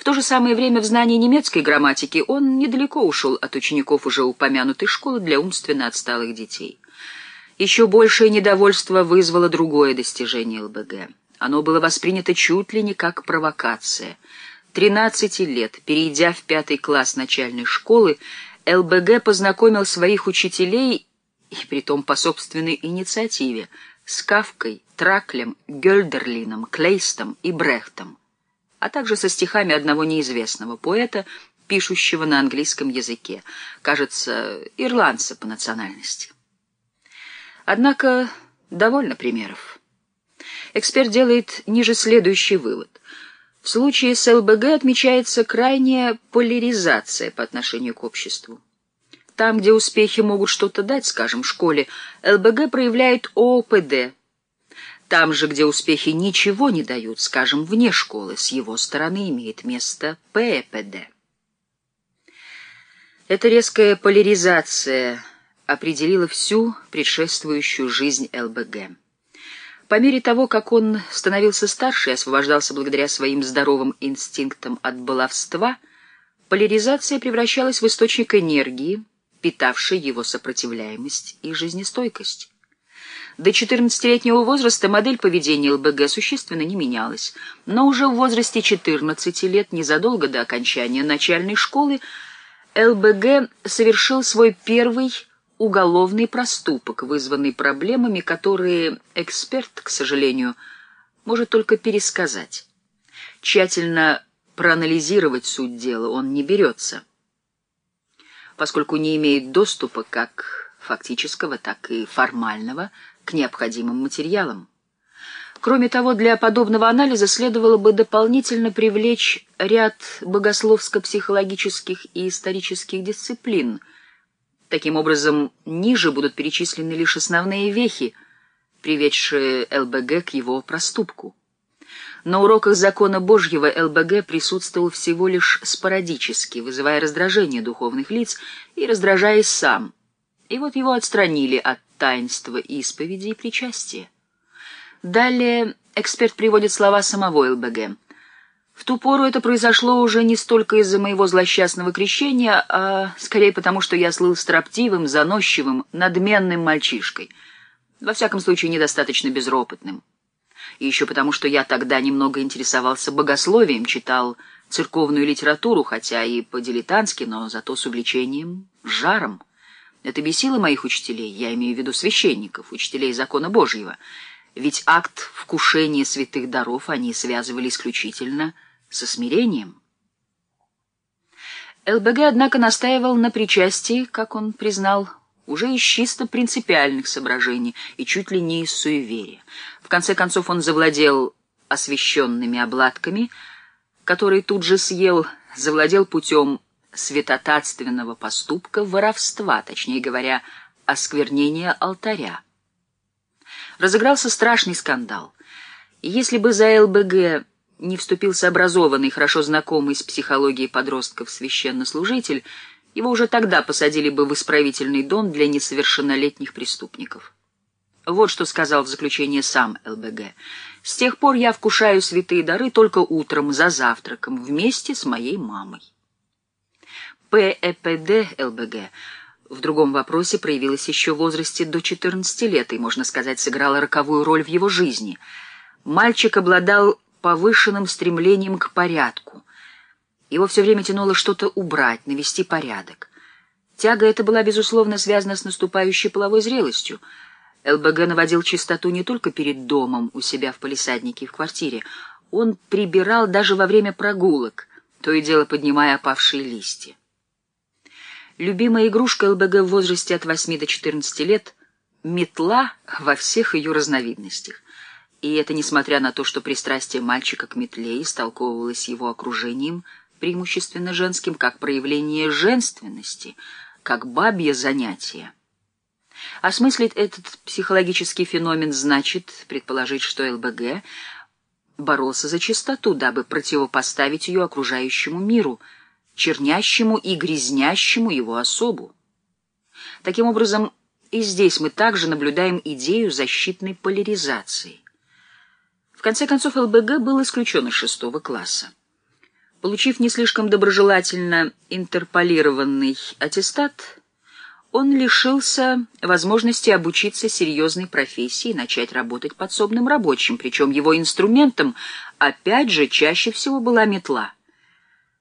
В то же самое время в знании немецкой грамматики он недалеко ушел от учеников уже упомянутой школы для умственно отсталых детей. Еще большее недовольство вызвало другое достижение ЛБГ. Оно было воспринято чуть ли не как провокация. 13 лет, перейдя в пятый класс начальной школы, ЛБГ познакомил своих учителей, и притом по собственной инициативе, с Кавкой, Траклем, Гёльдерлином, Клейстом и Брехтом а также со стихами одного неизвестного поэта, пишущего на английском языке, кажется, ирландца по национальности. Однако довольно примеров. Эксперт делает ниже следующий вывод. В случае с ЛБГ отмечается крайняя поляризация по отношению к обществу. Там, где успехи могут что-то дать, скажем, школе, ЛБГ проявляет ООПД – там же, где успехи ничего не дают, скажем, вне школы, с его стороны имеет место ПЭПД. Эта резкая поляризация определила всю предшествующую жизнь ЛБГ. По мере того, как он становился старше и освобождался благодаря своим здоровым инстинктам от баловства, поляризация превращалась в источник энергии, питавший его сопротивляемость и жизнестойкость. До 14-летнего возраста модель поведения ЛБГ существенно не менялась, но уже в возрасте 14 лет, незадолго до окончания начальной школы, ЛБГ совершил свой первый уголовный проступок, вызванный проблемами, которые эксперт, к сожалению, может только пересказать. Тщательно проанализировать суть дела он не берется, поскольку не имеет доступа как фактического, так и формального к необходимым материалам. Кроме того, для подобного анализа следовало бы дополнительно привлечь ряд богословско-психологических и исторических дисциплин. Таким образом, ниже будут перечислены лишь основные вехи, приведшие ЛБГ к его проступку. На уроках закона Божьего ЛБГ присутствовал всего лишь спорадически, вызывая раздражение духовных лиц и раздражаясь сам. И вот его отстранили от таинства исповеди и причастия. Далее эксперт приводит слова самого ЛБГ. В ту пору это произошло уже не столько из-за моего злосчастного крещения, а скорее потому, что я слыл строптивым, заносчивым, надменным мальчишкой. Во всяком случае, недостаточно безропотным. И еще потому, что я тогда немного интересовался богословием, читал церковную литературу, хотя и по-дилетантски, но зато с увлечением, жаром. Это бесило моих учителей, я имею в виду священников, учителей закона Божьего, ведь акт вкушения святых даров они связывали исключительно со смирением. ЛБГ, однако, настаивал на причастии, как он признал, уже из чисто принципиальных соображений и чуть ли не из суеверия. В конце концов он завладел освященными обладками, которые тут же съел, завладел путем святотатственного поступка воровства, точнее говоря, осквернения алтаря. Разыгрался страшный скандал. Если бы за ЛБГ не вступился образованный, хорошо знакомый с психологией подростков священнослужитель, его уже тогда посадили бы в исправительный дом для несовершеннолетних преступников. Вот что сказал в заключение сам ЛБГ. «С тех пор я вкушаю святые дары только утром, за завтраком, вместе с моей мамой». ПЭПД ЛБГ в другом вопросе проявилась еще в возрасте до 14 лет и, можно сказать, сыграла роковую роль в его жизни. Мальчик обладал повышенным стремлением к порядку. Его все время тянуло что-то убрать, навести порядок. Тяга эта была, безусловно, связана с наступающей половой зрелостью. ЛБГ наводил чистоту не только перед домом, у себя в палисаднике и в квартире. Он прибирал даже во время прогулок, то и дело поднимая опавшие листья. Любимая игрушка ЛБГ в возрасте от 8 до 14 лет — метла во всех ее разновидностях. И это несмотря на то, что пристрастие мальчика к метле истолковывалось его окружением, преимущественно женским, как проявление женственности, как бабье занятие. Осмыслить этот психологический феномен значит предположить, что ЛБГ боролся за чистоту, дабы противопоставить ее окружающему миру — чернящему и грязнящему его особу. Таким образом, и здесь мы также наблюдаем идею защитной поляризации. В конце концов, ЛБГ был исключен из шестого класса. Получив не слишком доброжелательно интерполированный аттестат, он лишился возможности обучиться серьезной профессии и начать работать подсобным рабочим, причем его инструментом, опять же, чаще всего была метла.